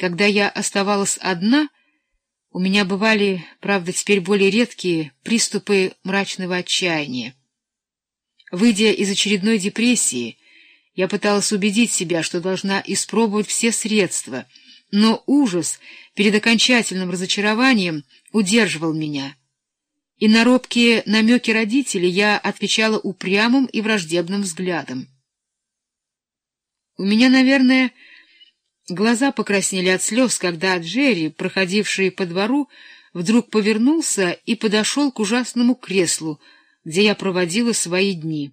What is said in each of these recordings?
Когда я оставалась одна, у меня бывали, правда, теперь более редкие приступы мрачного отчаяния. Выйдя из очередной депрессии, я пыталась убедить себя, что должна испробовать все средства, но ужас перед окончательным разочарованием удерживал меня. И на робкие намеки родителей я отвечала упрямым и враждебным взглядом. У меня, наверное, Глаза покраснели от слез, когда Джерри, проходивший по двору, вдруг повернулся и подошел к ужасному креслу, где я проводила свои дни.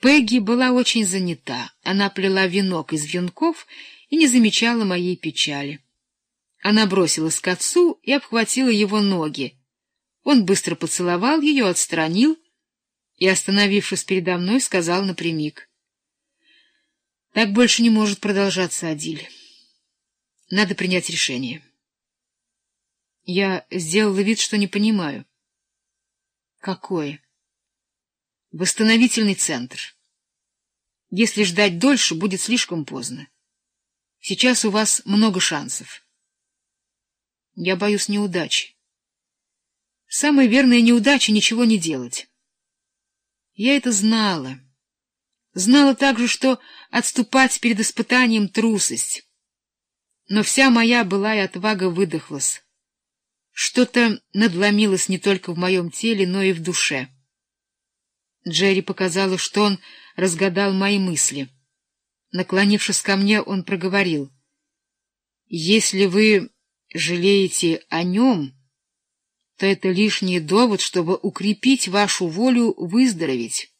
Пегги была очень занята. Она плела венок из венков и не замечала моей печали. Она бросилась к отцу и обхватила его ноги. Он быстро поцеловал ее, отстранил и, остановившись передо мной, сказал напрямик. Так больше не может продолжаться, Адиль. Надо принять решение. Я сделала вид, что не понимаю. Какое? Восстановительный центр. Если ждать дольше, будет слишком поздно. Сейчас у вас много шансов. Я боюсь неудачи. Самая верная неудача — ничего не делать. Я это знала. Знала также, что отступать перед испытанием — трусость. Но вся моя былая отвага выдохлась. Что-то надломилось не только в моем теле, но и в душе. Джерри показала, что он разгадал мои мысли. Наклонившись ко мне, он проговорил. — Если вы жалеете о нем, то это лишний довод, чтобы укрепить вашу волю выздороветь.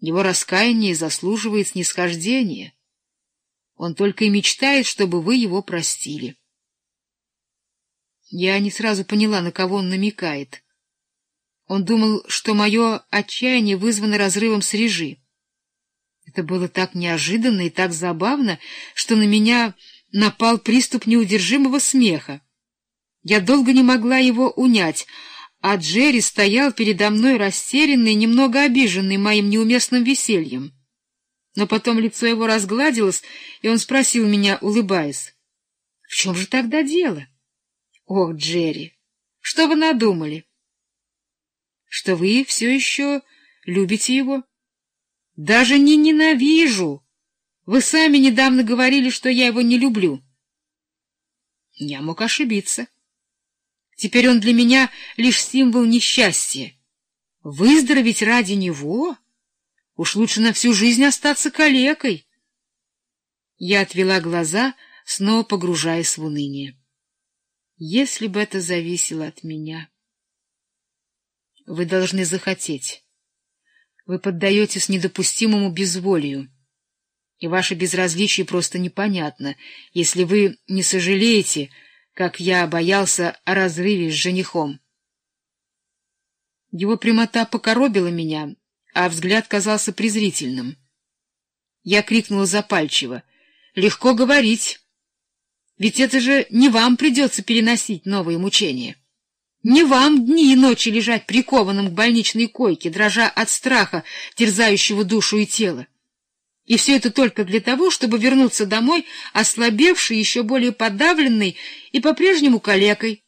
Его раскаяние заслуживает снисхождения. Он только и мечтает, чтобы вы его простили. Я не сразу поняла, на кого он намекает. Он думал, что мое отчаяние вызвано разрывом с Режи. Это было так неожиданно и так забавно, что на меня напал приступ неудержимого смеха. Я долго не могла его унять, а Джерри стоял передо мной растерянный, немного обиженный моим неуместным весельем. Но потом лицо его разгладилось, и он спросил меня, улыбаясь, — В чем же тогда дело? — Ох, Джерри, что вы надумали? — Что вы все еще любите его? — Даже не ненавижу. Вы сами недавно говорили, что я его не люблю. Я мог ошибиться. — Теперь он для меня лишь символ несчастья. Выздороветь ради него? Уж лучше на всю жизнь остаться калекой. Я отвела глаза, снова погружаясь в уныние. Если бы это зависело от меня... Вы должны захотеть. Вы поддаетесь недопустимому безволию. И ваше безразличие просто непонятно, если вы не сожалеете, как я боялся о разрыве с женихом. Его прямота покоробила меня, а взгляд казался презрительным. Я крикнула запальчиво. — Легко говорить. Ведь это же не вам придется переносить новые мучения. Не вам дни и ночи лежать прикованным к больничной койке, дрожа от страха, терзающего душу и тело. И все это только для того, чтобы вернуться домой, ослабевший, еще более подавленный и по-прежнему калекой.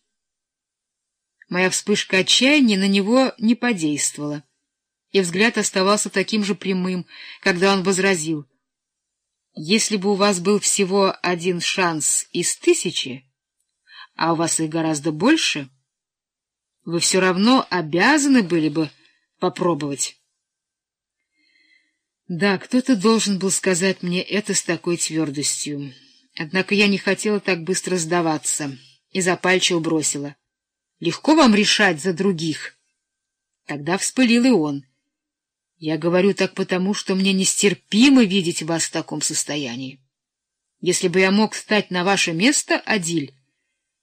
Моя вспышка отчаяния на него не подействовала, и взгляд оставался таким же прямым, когда он возразил. «Если бы у вас был всего один шанс из тысячи, а у вас их гораздо больше, вы все равно обязаны были бы попробовать». Да, кто-то должен был сказать мне это с такой твердостью. Однако я не хотела так быстро сдаваться и запальчиво бросила. Легко вам решать за других. Тогда вспылил и он. Я говорю так потому, что мне нестерпимо видеть вас в таком состоянии. Если бы я мог встать на ваше место, Адиль,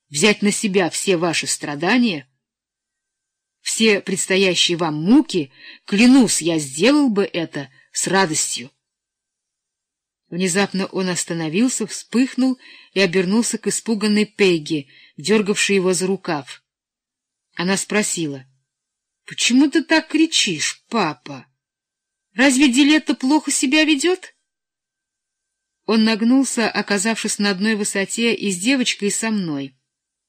взять на себя все ваши страдания, все предстоящие вам муки, клянусь, я сделал бы это — с радостью. Внезапно он остановился, вспыхнул и обернулся к испуганной Пегги, дергавшей его за рукав. Она спросила, — Почему ты так кричишь, папа? Разве Дилетта плохо себя ведет? Он нагнулся, оказавшись на одной высоте и с девочкой, и со мной.